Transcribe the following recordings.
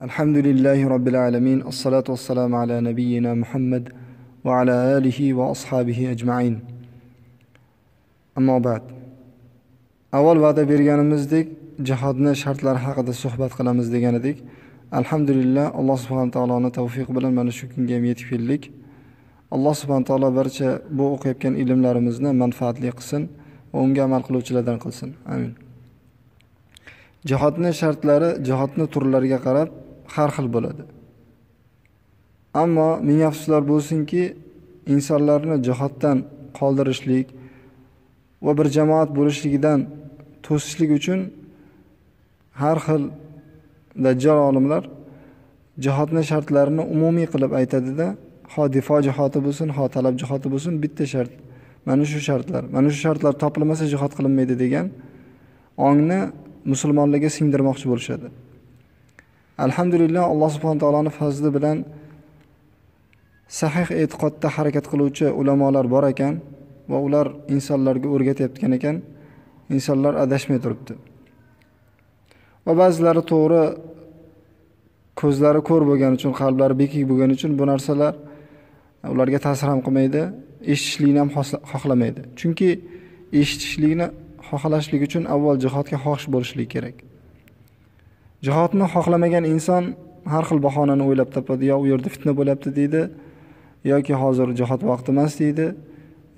alhamdulillahi والسلام alamin نبينا محمد ala nabiyina muhammad أجمعين ala alihi va ashabihi ajmain. مزدك ba'd. Avval va'da berganimizdek jihodni shartlari haqida suhbat qilamiz degan edik alhamdulillah alloh subhana بلن tavfiqi bilan mana shu kunga ham yetib keldik. Alloh بو taolo barcha bu o'qiyotgan ilmlarimizni manfaatli qilsin va unga amal qiluvchilardan qilsin. Amin. Jihodni shartlari jihodni turlariga qarab har xil bo'ladi. Ammo ming afsuslar bo'lsinki insonlarni jihoddan qoldirishlik va bir jamoat bo'lishligidan to'sishlik uchun har xil dajjal olimlar jihodni shartlarini umumiy qilib aytadida ho difo jihoti bo'lsin ho talab jihoti bo'lsin bitta shart. Mana shu shartlar mana shu shartlar topilmasa jihod qilinmaydi degan ongni musulmonlarga singdirmoqchi bo'lishadi. Alhamdulillah alloh subhana taoloni fazli bilan sahih e'tiqodda harakat qiluvchi ulamolar bor ekan va ular insonlarga o'rgatayotgan ekan. Insonlar adashmay turibdi. Va ba'zilari to'g'ri ko'zlari ko'r bo'lgani uchun qalblari bekik bo'lgani uchun bu narsalar ularga ta'sir ham qilmaydi eshitishlikni ham xohlamaydi. Chunki eshitishlikni xohlashlik uchun avval jihodga xohish bo'lishligi kerak. Jihodni xohlamagan inson har xil bahonani o'ylab topadi. Yo u yerda fitna bo'lyapti deydi yoki hozir jihod vaqti emas deydi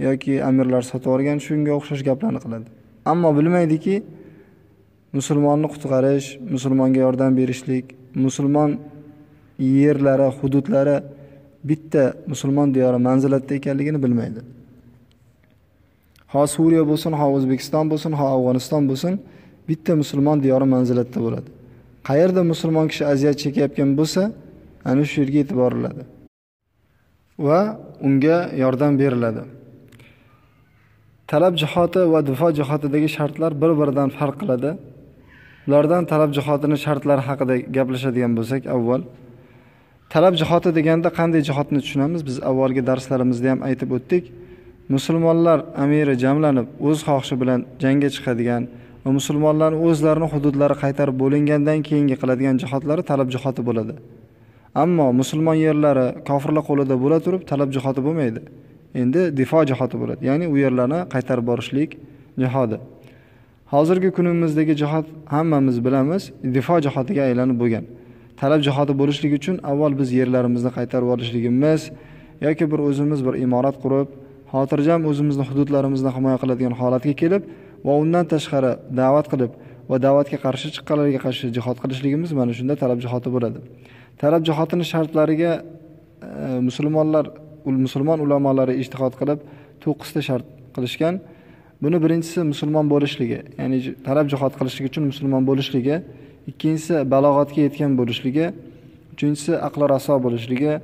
yoki amirlar sotib yuborgan shunga o'xshash gaplarni qiladi. Ammo bilmaydiki musulmonni qutqarish musulmonga yordam berishlik musulmon yerlari hududlari bitta musulmon diyori manzilatda ekanligini bilmaydi. Ho suriya bo'lsin ho o'zbekiston bo'lsin ho afg'oniston bo'lsin bitta musulmon diyori manzilatda bo'ladi. Qayerda musulmon kishi aziyat chekayotgan bo'lsa ana shu yerga yetib boriladi va unga yordam beriladi. Talab jihoti va difo jihatidagi shartlar bir biridan farq qiladi. Ulardan talab jihodini shartlari haqida gaplashadigan bo'lsak avval talab jihoti deganda qanday jihatni tushunamiz? Biz avvalgi darslarimizda ham aytib o'tdik. Musulmonlar amiri jamlanib o'z xohishi bilan jangga chiqadigan va musulmonlarni o'zlarini hududlari qaytarib bo'lingandan keyingi qiladigan jihodlari talab jihoti bo'ladi. Ammo musulmon yerlari kofirlar qo'lida bo'la turib talab jihoti bo'lmaydi. Endi difo jihoti bo'ladi ya'ni u yerlarni qaytarib borishlik jihodi. Hozirgi kunimizdagi jihod hammamiz bilamiz difo jihodiga aylanib bo'lgan. Talab jihodi bo'lishligi uchun avval biz yerlarimizni qaytarib olishligimiz yoki bir o'zimiz bir imorat qurib xotirjam o'zimizni hududlarimizni himoya qiladigan holatga kelib va undan tashqari da'vat qilib va da'vatga qarshi chiqqanlarga qarshi jihod qilishligimiz mana shunda talab jihoti bo'ladi. Talab jihotini shartlariga e, musulmonlar musulmon ulamolari ijtihod qilib to'qqizta shart qilishgan. Buni birinchisi musulmon bo'lishligi ya'ni talab jihod qilishlik uchun musulmon bo'lishligi ikkinchisi balog'atga yetgan bo'lishligi uchinchisi aqli raso bo'lishligi e,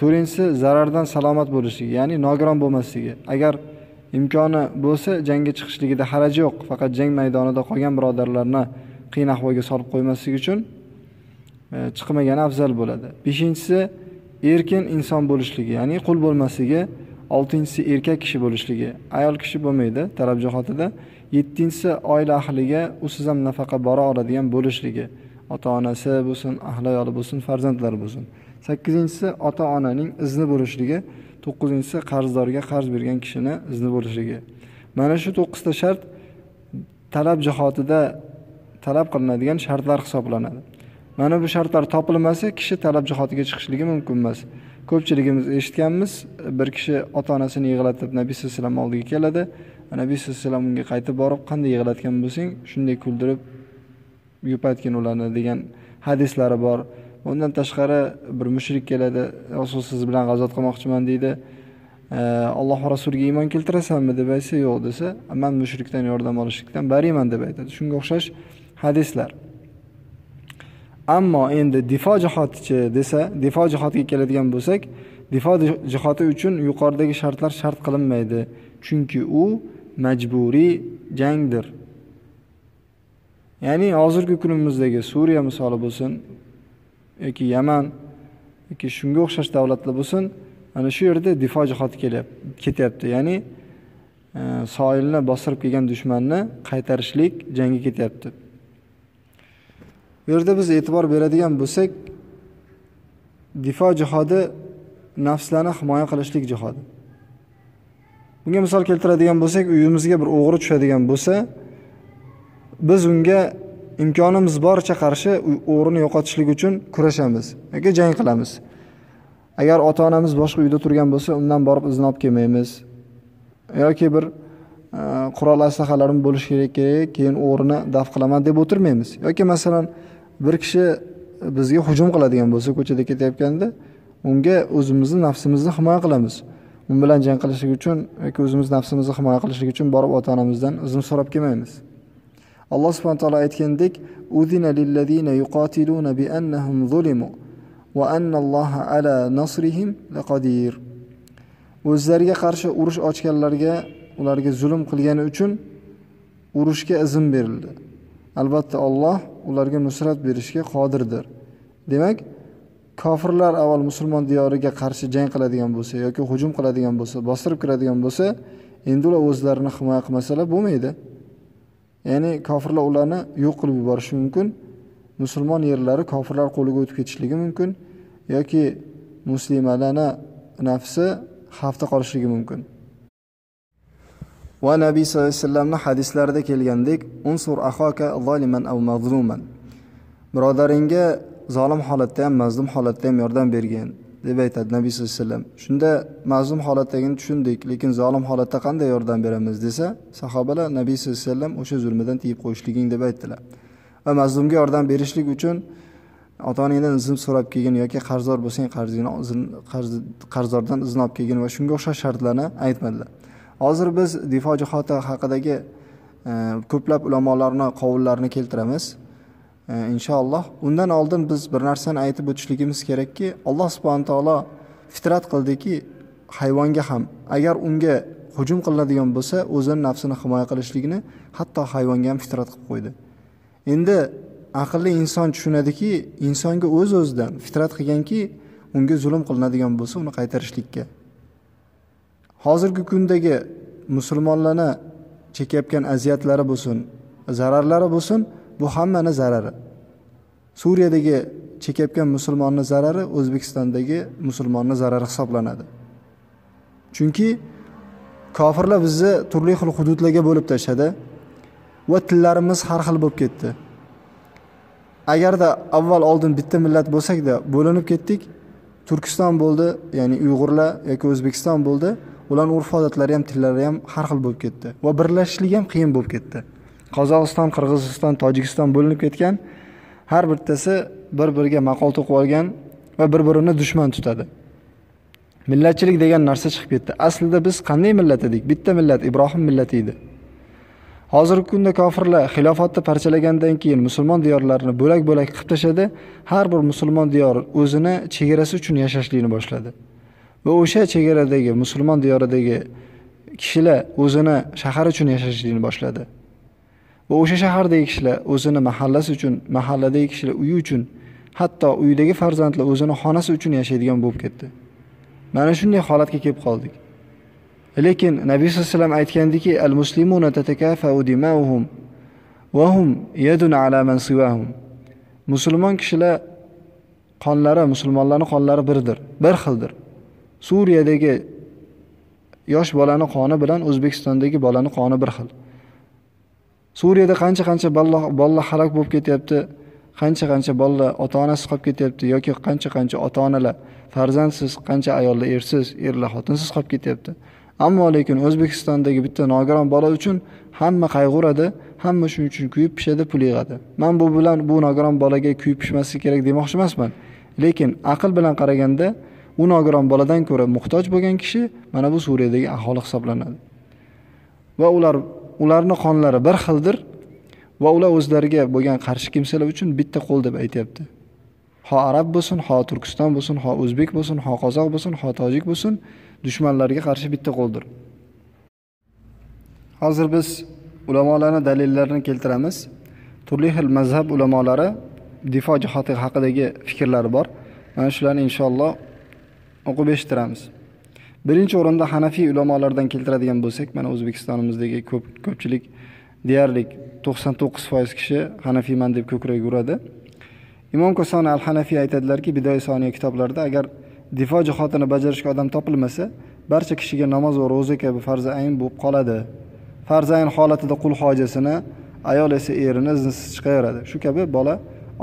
to'rtinchisi zarardan salomat bo'lishligi ya'ni nogiron bo'lmasligi. Agar imkoni bo'lsa jangga chiqishligida haraj yo'q. Faqat jang maydonida qolgan birodarlarni qiyin ahvolga solib qo'ymaslik uchun e, chiqmagani afzal bo'ladi. Beshinchisi erkin inson bo'lishligi ya'ni qul bo'lmasligi. Oltinchisi erkak kishi bo'lishligi. Ayol kishi bo'lmaydi talab jihatida. Yettinchisi oila ahliga usiz ham nafaqa bora oladigan bo'lishligi. Ota onasi bo'lsin ahli ayoli bo'lsin farzandlari bo'lsin. Sakkizinchisi ota onaning izni bo'lishligi. To'qqizinchisi qarzdorga qarz bergan kishini izni bo'lishligi. Mana shu to'qqizta shart talab jihatida talab qilinadigan shartlar hisoblanadi. Mana bu shartlar topilmasa kishi talab jihotiga chiqishligi mumkin emas. Ko'pchiligimiz eshitganmiz bir kishi ota onasini yig'latib nabiy sallallohu alayhi vasallam oldiga keladi. Nabiy sallallohu alayhi vasallam unga qaytib borib qanday yig'latgan bo'lsang? Shunday kuldirib yupatgin ularni degan hadislari bor. Undan tashqari bir mushrik keladi. Rasul siz bilan g'azot qilmoqchiman deydi. Alloh va rasuliga iymon keltirasanmi deb aytsa yo'q desa man mushrikdan yordam olishlikdan bariman deb aytadi. Shunga o'xshash hadislar. Ammo endi difo jihotichi desa difo jihotiga keladigan bo'lsak difo jihoti uchun yuqoridagi shartlar shart qilinmaydi. Chunki u majburiy jangdir. Ya'ni hozirgi kunimizdagi suriya misoli bo'lsin yoki yaman yoki shunga o'xshash davlatlar bo'lsin ana shu yerda difo jihati kelyapti ketyapti ya'ni e, soilni bostirib kelgan dushmanni qaytarishlik jangga ketyapti Bu yerda biz e'tibor beradigan bo'lsak, difo jihodi nafslarni himoya qilishlik jihodi. Bunga misol keltiradigan bo'lsak, uyimizga bir o'g'ri tushadigan bo'lsa, biz unga imkonimiz boricha qarshi o'g'rini yo'qotishlik uchun kurashamiz yoki jang qilamiz. Agar ota-onamiz boshqa uyda turgan bo'lsa, undan borib izn olib kelmaymiz. yoki bir e, qurol aslahalarim bo'lishi kerak kerak, keyin o'g'rini daf qilaman deb o'tirmaymiz. yoki masalan bir kishi bizga hujum qiladigan bo'lsa, ko'chada ketayotganda, unga o'zimizni nafsimizni himoya qilamiz. u bilan jang qilishlik uchun yoki o'zimiz nafsimizni himoya qilishlik uchun borib ota-onamizdan izn so'rab kelmaymiz. Alloh subhana taolo aytgandek, "Uzina lillazina yuqatiluna bi annahum zulimu va annalloha ala nasrihim laqadir." O'zlariga qarshi urush ochganlarga ularga zulm qilgani uchun urushga izn berildi. Albatta Alloh ularga nusrat berishga qodirdir. Demak, kofirlar avval musulmon diyoriga qarshi jang qiladigan bo'lsa yoki hujum qiladigan bo'lsa, bostirib kiradigan bo'lsa, endi ular o'zlarini himoya qilmasalar bo'lmaydi. Ya'ni kofirlar ularni yo'q qilib yuborishi mumkin. Musulmon yerlari kofirlar qo'liga o'tib ketishligi mumkin yoki muslimalarni nafsi xavfda qolishligi mumkin. Va Nabiy sallallohu alayhi vasallamning hadislarida kelgandek, unsur ahoka zoliman aw mazluman. Birodaringga zolim holatda ham, mazlum holatda ham yordam bergin deb aytadi Nabiy sallallohu alayhi vasallam. Shunda mazlum holatdagini tushundik, lekin zolim holatda qanday yordam beramiz desa, sahobalar Nabiy sallallohu alayhi vasallam o'sha zulmidan tiyib qo'yishliging deb aytdilar. Va mazlumga yordam berishlik uchun ota-onangdan izn so'rab kelgin yoki qarzdor bo'lsang qarzingni qarzdordan izn olib kelgin va shunga o'xshash shartlarni aytmadilar. Hozir biz difo jihoti haqidagi e, ko'plab ulamolarning qovullarini keltiramiz. Inshaalloh undan oldin biz bir narsani aytib o'tishligimiz kerakki, Alloh subhanahu taolo fitrat qildiki, hayvonga ham agar unga hujum qilinadigan bo'lsa, o'zini nafsini himoya qilishligini hatto hayvonga ham fitrat qilib qo'ydi. Endi aqlli inson tushunadiki, insonga o'z-o'zidan fitrat qilganki, unga zulm qilinadigan bo'lsa, uni qaytarishlikka. Hozirgi kundagi musulmonlarni chekayotgan aziyatlari bo'lsin, zararlari bo'lsin, bu hammani zarari. Suriyadagi chekayotgan musulmonning zarari O'zbekistondagi musulmonning zarari hisoblanadi. Chunki kofirlar bizni turli xil hududlarga bo'lib tashladi va tillarimiz har xil bo'lib ketdi. agarda avval oldin bitta millat bo'lsakda bo'linib ketdik turkiston bo'ldi ya'ni uyg'urlar yoki o'zbekiston bo'ldi ularni urf odatlari ham tillari ham har xil bo'lib ketdi va birlashishlik ham qiyin bo'lib ketdi qozog'iston qirg'iziston tojikiston bo'linib ketgan. Har bittasi bir biriga maqol to'qib olgan va bir birini dushman tutadi. Millatchilik degan narsa chiqib ketdi. Aslida biz qanday millat edik? Bitta millat ibrohim millati edi. Hozirgi kunda kofirlar xilofatni parchalagandan keyin musulmon diyorlarini bo'lak bo'lak qilib tashladi. Har bir musulmon diyor o'zini chegarasi uchun yashashlikni boshladi. Va o'sha chegaradagi musulmon diyoridagi kishilar o'zini shahar uchun yashashlikni boshladi. Va o'sha shahardagi kishilar o'zini mahallasi uchun mahalladagi kishilar uyi uchun hatto uydagi farzandlar o'zini xonasi uchun yashaydigan bo'lib ketdi. Mana shunday holatga kelib qoldik. Lekin nabiy sallallohu alayhi vasallam aytgandiki al muslimuna tatakafau dimauhum va hum yadun ala man siwahum. Musulmon kishilar qonlari musulmonlarning qonlari birdir bir xildir. Suriyadagi yosh bolani qoni bilan o'zbekistondagi bolani qoni bir xil. Suriyada qancha qancha bolalar halok bo'lib ketyapti qancha qancha bolalar ota onasiz qolib ketyapti yoki qancha qancha ota onalar farzandsiz qancha ayollar ersiz erlar xotinsiz qolib ketyapti. Ammo lekin o'zbekistondagi bitta nogiron bola uchun hamma qayg'uradi hamma shuning uchun kuyib pishadi pul yig'adi. Man bu bilan bu nogiron bolaga kuyib pishmasligi kerak demoqchi emasman. Lekin aql bilan qaraganda u nogiron boladan ko'ra muhtoj bo'lgan kishi mana bu suriyadagi aholi hisoblanadi. Va ular ularni qonlari bir xildir va ular o'zlariga bo'lgan qarshi kimsalar uchun bitta qo'l deb aytyapti. Ho arab bo'lsin ho turkiston bo'lsin ho o'zbek bo'lsin ho qozoq bo'lsin ho tojik bo'lsin dushmanlarga qarshi bitta qo'ldir. Hozir biz ulamolarni dalillarini keltiramiz. Turli xil mazhab ulamolari difo jihati haqidagi fikrlari bor. Mana shularni inshaalloh o'qib eshittiramiz. Birinchi o'rinda hanafiy ulamolardan keltiradigan bo'lsak mana o'zbekistonimizdagi ko'p ko'pchilik deyarli to'qson to'qqiz foiz kishi hanafiyman deb ko'krak uradi. Imom kosoni al hanafiy aytadilarki bidoyi soniya kitoblarida agar difo jihatini bajarishga odam topilmasa barcha kishiga namoz va ro'za kabi farzi ayn bo'lib qoladi. Farzi ayn holatida qul hojasini ayol esa erini iznsiz chiqaveradi. Shu kabi bola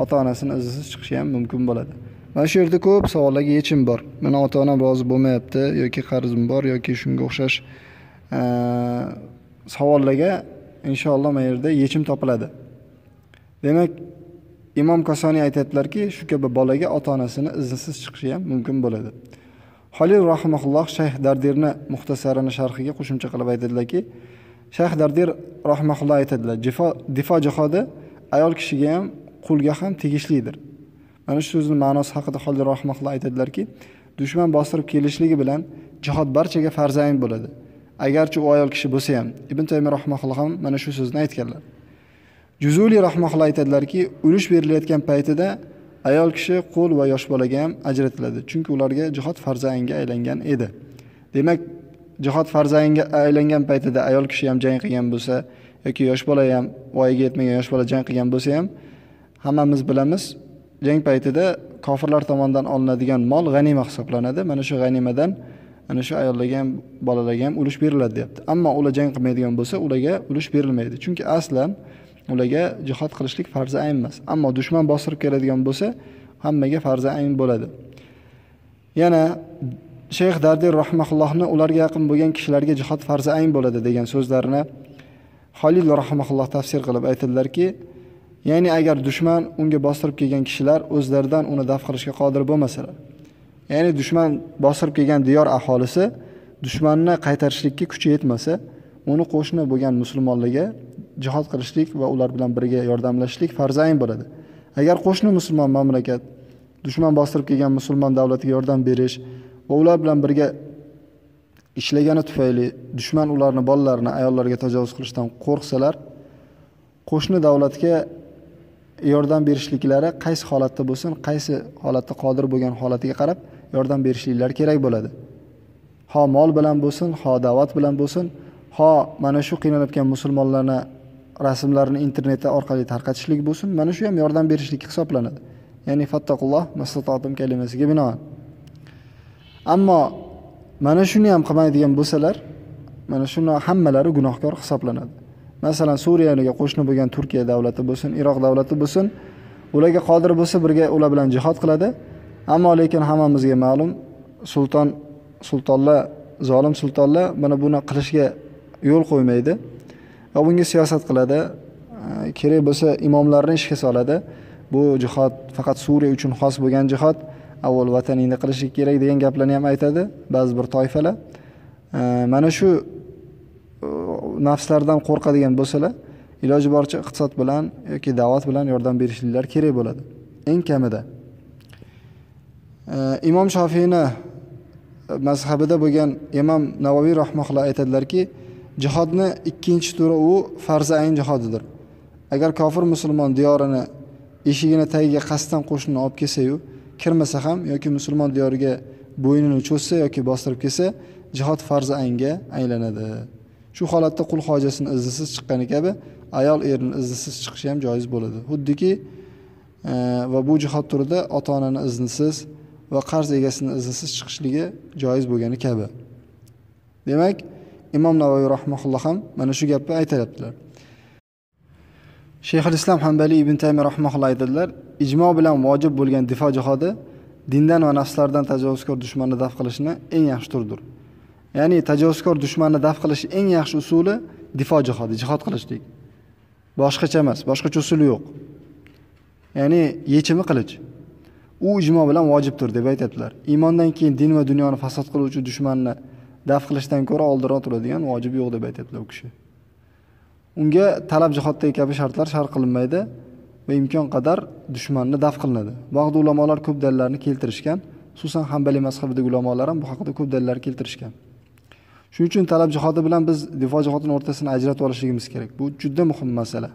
ota onasini iznsiz chiqishi ham mumkin bo'ladi. Mana shu yerda ko'p savollarga yechim bor. Meni ota onam rozi bo'lmayapti yoki qarzim bor yoki shunga o'xshash savollarga inshaalloh mana yerda yechim topiladi. Demak imom kosoniy aytyaptilarki shu kabi bolaga ota onasini iznsiz chiqishi ham mumkin bo'ladi. Holil rahimaulloh shayx dardirni muxtasarini sharhiga qo'shimcha qilib aytadilarki shayx dardir rahmaulloh aytadilar difo jihodi ayol kishiga ham qulga ham tegishlidir. Mana shu so'zni ma'nosi haqida holil rahimaulloh aytadilarki dushman bostirib kelishligi bilan jihod barchaga farzayn bo'ladi. Agarchi u ayol kishi bo'lsa ham ibn taymiy rahmaulloh ham mana shu so'zni aytganlar. Juzuli rahmaulloh aytadilarki ulush berilayotgan paytida ayol kishi qo'l va yosh bolaga ham ajratiladi chunki ularga jihod farzayinga aylangan edi. Demak jihod farzayinga aylangan paytida ayol kishi ham jang qilgan bo'lsa yoki yosh bola ham voyaga yetmagan yosh bola jang qilgan bo'lsa ham hammamiz bilamiz jang paytida kofirlar tomonidan olinadigan mol g'anima hisoblanadi. Mana shu g'animadan ana shu ayollarga ham bolalarga ham ulush beriladi deyapti. Ammo ular jang qilmaydigan bo'lsa ularga ulush berilmaydi. Chunki aslan ularga jihod qilishlik farzi ayn emas. Ammo dushman bostirib keladigan bo'lsa hammaga farzi ayn bo'ladi. Yana shayx dardir rahmaullohni ularga yaqin bo'lgan kishilarga jihod farzi ayn bo'ladi degan so'zlarini holil rahmaulloh tafsir qilib aytadilarki ya'ni agar dushman unga bostirib kelgan kishilar o'zlaridan uni daf qilishga qodir bo'lmasalar. Ya'ni dushman bostirib kelgan diyor aholisi dushmanni qaytarishlikka kuchi yetmasa uni qo'shni bo'lgan musulmonlarga jihod qilishlik va ular bilan birga yordamlashishlik farzayn bo'ladi. Agar qo'shni musulmon mamlakat dushman bostirib kelgan musulmon davlatiga yordam berish va ular bilan birga ishlagani tufayli dushman ularni bolalarini ayollarga tajovuz qilishdan qo'rqsalar qo'shni davlatga yordam berishliklari qaysi holatda bo'lsin qaysi holatda qodir bo'lgan holatiga qarab yordam berishliklari kerak bo'ladi. Ho mol bilan bo'lsin ho da'vat bilan bo'lsin ho mana shu qiynalib musulmonlarni rasmlarini internet orqali tarqatishlik bo'lsin mana shu ham yordam berishlik hisoblanadi. Ya'ni fattaqulloh mastatotim kalimasiga binoan. Ammo mana shuni ham qilmaydigan bo'lsalar mana shuni hammalari gunohkor hisoblanadi. Masalan suriyaga qo'shni bo'lgan turkiya davlati bo'lsin iroq davlati bo'lsin ularga qodir bo'lsa birga ular bilan jihod qiladi. Ammo lekin hammamizga ma'lum sulton sultonlar zolim sultonlar mana buni qilishga yo'l qo'ymaydi va bunga siyosat qiladi. Kerak bo'lsa imomlarni ishga soladi. Bu jihod faqat suriya uchun xos bo'lgan jihod avval vataningda qilishlik kerak degan gaplarni ham aytadi ba'zi bir toifalar. Mana shu nafslaridan qo'rqadigan bo'lsalar iloji boricha iqtisod bilan yoki da'vat bilan yordam berishliklari kerak bo'ladi. Eng kamida. Imom shofiyni e, mazhabida bo'lgan imom navoiy rahmaulloh aytadilarki jihodni ikkinchi turi u farzi ayn jihodidir. Agar kofir musulmon diyorini eshigini tagiga qasddan qo'shinni olib kelsayu kirmasa ham yoki musulmon diyoriga bo'ynini cho'zsa yoki bostirib kelsa jihod farzi aynga aylanadi. Shu holatda qul hojasini iznisiz chiqqani kabi ayol erini iznisiz chiqishi ham joiz bo'ladi. Xuddiki e, va bu jihat turida ota onani iznisiz va qarz egasini iznisiz chiqishligi joiz bo'lgani kabi. Demak imom navoiy rahmaulloh ham mana shu gapni aytyaptilar. Shayxul islom hambali ibn taymiy rahmaulloh aytadilar ijmo bilan vojib bo'lgan difo jihodi dindan va nafslardan tajovuzkor dushmanni daf qilishni eng yaxshi turdir. Ya'ni tajovuzkor dushmanni daf qilish eng yaxshi usuli difo jihodi jihod qilishlik. Boshqacha emas boshqacha usuli yo'q. Ya'ni yechimi qilich. U ijmo bilan vojibdir deb aytyaptilar. Iymondan keyin din va dunyoni fasod qiluvchi dushmanni daf qilishdan ko'ra oldinroq turadigan vojib yo'q deb aytyaptilar u kishi. Unga talab jihoddagi kabi shartlar shart qilinmaydi va imkon qadar dushmanni daf qilinadi. Bu haqda ulamolar ko'p dalillarni keltirishgan xususan hambaliy mazhabidagi ulamolar ham bu haqida ko'p dalillar keltirishgan. Shuning uchun talab jihodi bilan biz difo jihodini o'rtasini ajratib olishligimiz kerak. Bu juda muhim masala.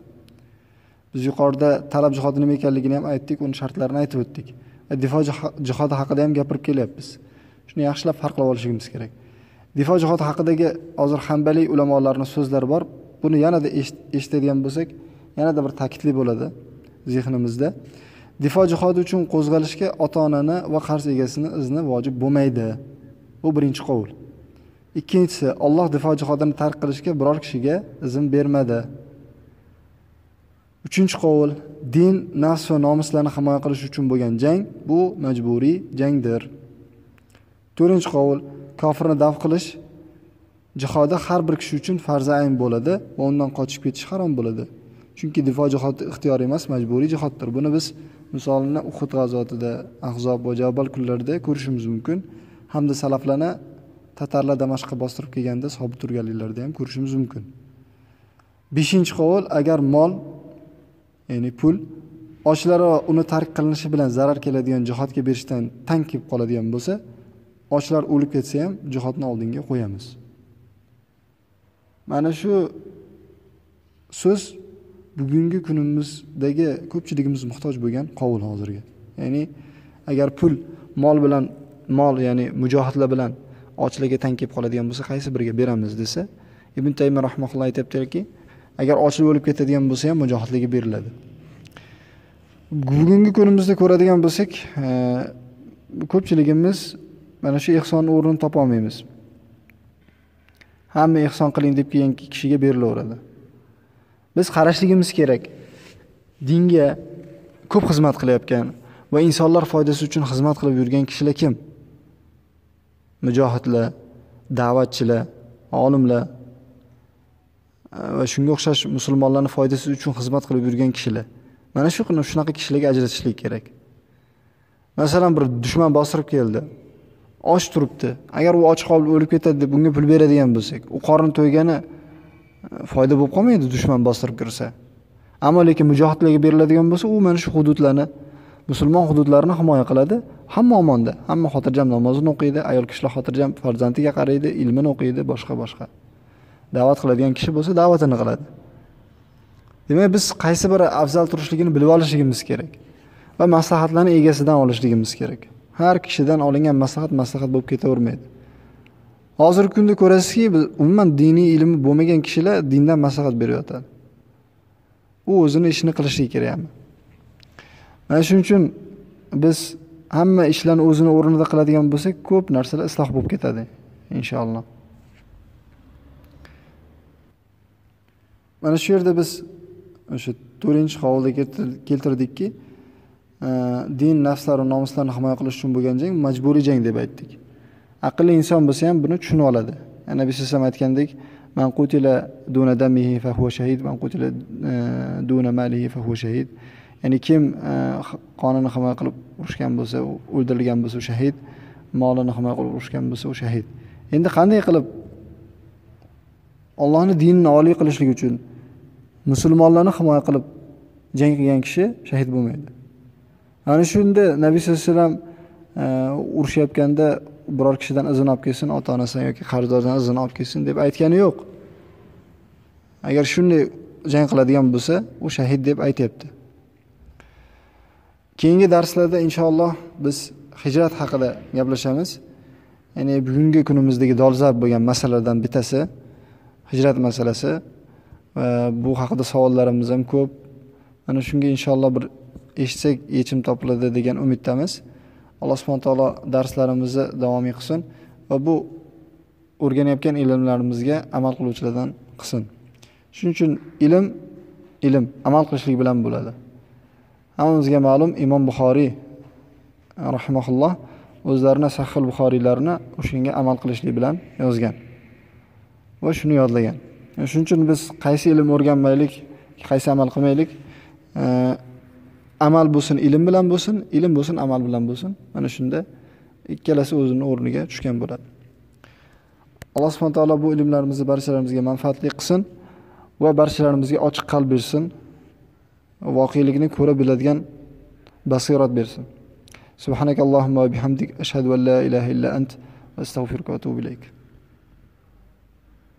Biz yuqorida talab jihodi nima ekanligini ham aytdik uni shartlarini aytib o'tdik. E, difo jihodi haqida ham gapirib kelyapmiz. Shuni yaxshilab farqlab olishligimiz kerak. Difo jihodi haqidagi hozir hambaliy ulamolarni so'zlari bor. Buni yanada eshitadigan bo'lsak yanada bir ta'kidli bo'ladi zehnimizda difo jihodi uchun qo'zg'alishga ota onani va qarz egasini izni vojib bo'lmaydi. Bu birinchi qovul. Ikkinchisi olloh difo jihodini tark qilishga biror kishiga izn bermadi. Uchinchi qovul din nafs va nomuslarni himoya qilish uchun bo'lgan jang bu majburiy jangdir. To'rtinchi qovul kofirni daf qilish jihodi har bir kishi uchun farzi ayn bo'ladi va undan qochib ketish harom bo'ladi. Chunki difo jihodi ixtiyoriy emas majburiy jihoddir. Buni biz misolini uhud g'azotida ahzob va jabal kunlarida ko'rishimiz mumkin. Hamda salaflarni tatarlar damashqqa bostirib kelganda sobit turganliklarida ham ko'rishimiz mumkin. Beshinchi qovul agar mol ya'ni pul ochlari uni tark qilinishi bilan zarar keladigan jihodga berishdan tang kelib qoladigan bo'lsa ochlar o'lib ketsa ham jihodni oldinga qo'yamiz. Mana shu so'z bugungi kunimizdagi ko'pchiligimiz muhtoj bo'lgan qovul hozirgi ya'ni agar pul mol bilan mol ya'ni mujohidlar bilan ochlarga tang kelib qoladigan bo'lsa qaysi biriga beramiz desa ibn taymiy rahmaulloh aytyaptilarki agar ochlik o'lib ketadigan bo'lsa ham mujohidlarga beriladi. Bugungi kunimizda ko'radigan bo'lsak e, ko'pchiligimiz mana shu ehsonni o'rnini topolmaymiz hamma ehson qiling deb kelgan kishiga berilaveradi. Biz qarashligimiz kerak. Dinga ko'p xizmat qilayotgan va insonlar foydasi uchun xizmat qilib yurgan kishilar kim? Mujohidlar da'vatchilar olimlar e, va shunga o'xshash musulmonlarni foydasi uchun xizmat qilib yurgan kishilar. Mana shu shunaqa kishilarga ajratishlik kerak. Masalan bir dushman bostirib keldi. Och turibdi. Agar u och qolib o'lib ketadi deb unga pul beradigan bo'lsak u qorni to'ygani e, foyda bo'lib qolmaydi dushman bostirib kirsa. Ammo lekin mujohidlarga beriladigan bo'lsa u mana shu hududlarni musulmon hududlarini himoya qiladi. Hamma omonda hamma xotirjam namozini o'qiydi ayol kishilar xotirjam farzandiga qaraydi ilmini o'qiydi boshqa boshqa. Da'vat qiladigan kishi bo'lsa da'vatini qiladi. Demak biz qaysi biri afzal turishligini bilib olishligimiz kerak va maslahatlarni egasidan olishligimiz kerak. Har kishidan olingan maslahat maslahat bo'lib ketavermaydi. Hozirgi kunda ko'rasizki biz umuman diniy ilmi bo'lmagan kishilar dindan maslahat berayotadi u o'zini ishini qilishligi kerakmi? Mana shuning uchun biz hamma ishlarni o'zini o'rnida qiladigan bo'lsak ko'p narsalar isloh bo'lib ketadi inshaalloh. Mana shu yerda biz o'sha to'rtinchi qovulda keltirdikki e, din nafslar va nomuslarni himoya qilish uchun bo'lgan jang majburiy jang deb aytdik. Aqlli inson bo'lsa ham buni tushunib oladi. Nabiy sallallohu alayhi aytgandek man qutila duna damihi fa huwa shahid man qutila e, duna malihi fa huwa shahid ya'ni kim e, qonini himoya qilib urushgan bo'lsa o'ldirilgan bo'lsa u shahid molini himoya qilib urushgan bo'lsa u shahid. Endi qanday qilib ollohni dinini oliy qilishlik uchun musulmonlarni himoya qilib jang qilgan kishi shahid bo'lmaydi? Ana shunda nabiy sallallohu alayhi vasallam e, urushayotganda biror kishidan izn olib kelsin ota onasidan yoki qarzdordan izn olib kelsin deb aytgani yo'q. Agar shunday jang qiladigan bo'lsa u shahid deb aytyapti. Keyingi darslarda inshaalloh biz hijrat haqida gaplashamiz. Ya'ni bugungi kunimizdagi dolzarb bo'lgan masalalardan bittasi hijrat masalasi. Va bu haqida savollarimiz ham ko'p. Mana shunga inshaalloh bir eshitsak yechim topiladi degan umiddamiz. Alloh subhana taolo darslarimizni davomiy qilsin va bu o'rganayotgan ilmlarimizga amal qiluvchilardan qilsin. Shuning uchun ilm ilm amal qilishlik bilan bo'ladi. Hammamizga ma'lum imom buxoriy rahimaulloh o'zlarini sahil buxoriylarini o'shanga amal qilishlik bilan yozgan va shuni yodlagan. Shuning uchun biz qaysi ilm o'rganmaylik qaysi amal qilmaylik e, amal bo'lsin ilm bilan bo'lsin ilm bo'lsin amal bilan bo'lsin mana shunda ikkalasi o'zini o'rniga tushgan bo'ladi. Alloh subhana taolo bu ilmlarimizni barchalarimizga manfaatli qilsin va barchalarimizga ochiq qalb bersin. Voqelikni ko'ra biladigan basirat bersin subhanakallohumma bihamdik ashhadu an la ilaha illa ant astag'firuka va atubu ilayk